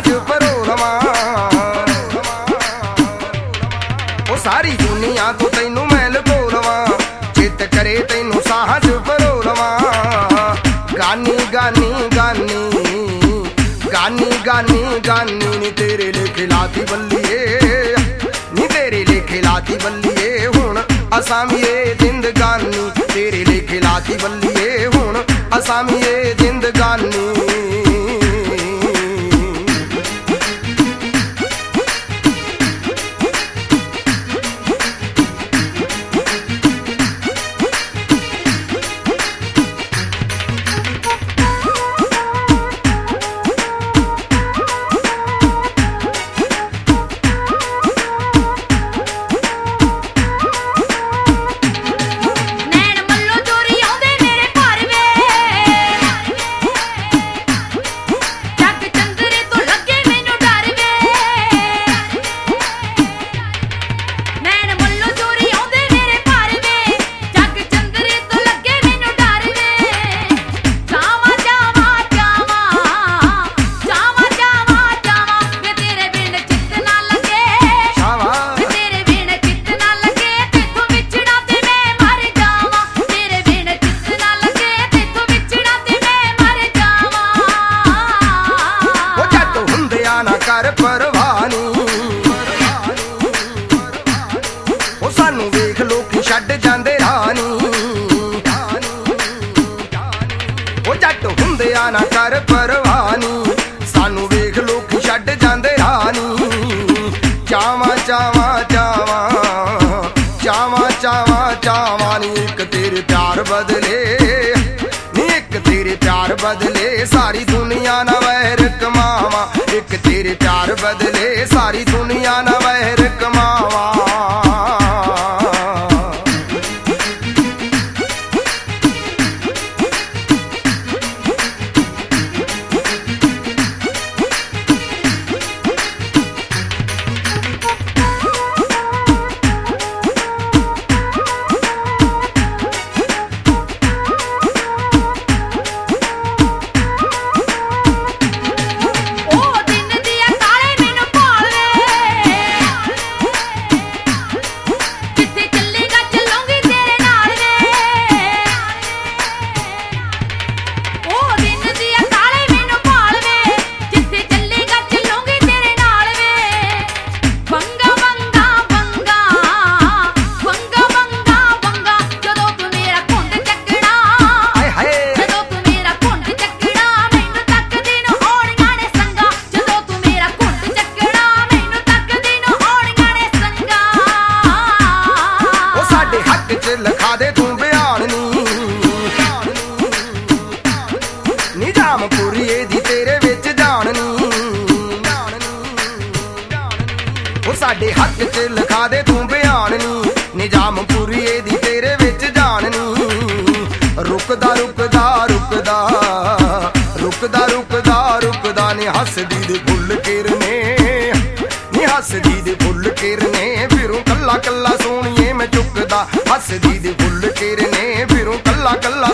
ਤੈਨੂੰ ਸਾਹਾਂ 'ਚ ਉਹ ਸਾਰੀ ਦੁਨੀਆ ਤੋਂ ਤੈਨੂੰ ਮੈਂ ਲਕੋ ਲਵਾਂ ਜਿੱਤ ਕਰੇ ਤੈਨੂੰ ਸਾਹਜ 'ਚ ਪਰੋ ਲਵਾਂ ਗਾਨੀ ਗਾਨੀ ਗਾਨੀ ਗਾਨੀ ਗਾਨੀ ਗਾਨੀ ਨੀ ਤੇਰੇ ਲਿਖੇ ਲਾਤੀ ਬੱਲੀਏ। ਨੀ ਤੇਰੇ ਲਿਖੇ ਲਾਤੀ ਬੱਲੀਏ ਹੁਣ ਅਸਾਂ ਵੀ ਇਹ ਜ਼ਿੰਦਗਾਨੀ ਤੇਰੇ ਲਿਖੇ ਲਾਤੀ ਬੱਲੀਏ ਹੁਣ ਅਸਾਂ ਵੀ ਇਹ ਜ਼ਿੰਦਗਾਨੀ ਛੱਡ ਜਾਂਦੇ ਰਾਨੀ ਉਹ ਜੱਟ ਹੁੰਦਿਆ ਨਾ ਕਰ ਪਰਵਾਨੀ। ਸਾਨੂੰ ਵੇਖ ਲੋਕੀ ਛੱਡ ਜਾਂਦੇ ਰਾਨੀ ਚਾਵਾਂ ਚਾਵਾਂ ਚਾਵਾਂ ਚਾਵਾਂ ਚਾਵਾਂ ਚਾਵਾਂ ਨੀ ਇੱਕ ਤੇਰੇ ਪਿਆਰ ਬਦਲੇ। ਨੀ ਇੱਕ ਤੇਰੇ ਪਿਆਰ ਬਦਲੇ, ਸਾਰੀ ਦੁਨੀਆ ਨਾ ਵੈਰ ਕਮਾਵਾ ਇੱਕ ਤੇਰੇ ਪਿਆਰ ਬਦਲੇ, ਸਾਰੀ ਦੁਨੀਆ ਨਾ ਵੈਰ ਨਿਜ਼ਾਮਪੁਰੀਏ ਦੀ ਤੇਰੇ ਵਿੱਚ ਜਾਣ ਉਹ ਸਾਡੇ ਹੱਕ 'ਚ ਲਿਖਾ ਦੇ ਤੂੰ ਬਿਆਨ ਨੀ। ਨਿਜ਼ਾਮਪੁਰੀਏ ਦੀ ਤੇਰੇ ਵਿੱਚ ਜਾਣ ਰੁਕਦਾ ਰੁਕਦਾ ਰੁਕਦਾ ਰੁਕਦਾ ਰੁਕਦਾ ਰੁਕਦਾ ਨੀ ਹੱਸਦੀ ਦੇ ਫੁੱਲ ਕਿਰਨੇ। ਨੀ ਹੱਸਦੀ ਦੇ ਫੁੱਲ ਕਿਰਨੇ, ਫਿਰੋਂ ਕੱਲਾ ਕੱਲਾ ਸੋਹਣੀਏ ਮੈਂ ਚੁੱਕਦਾ। ਹੱਸਦੀ ਦੇ ਫੁੱਲ ਕਿਰਨੇ, ਫਿਰੋ ਕੱਲਾ ਕੱਲਾ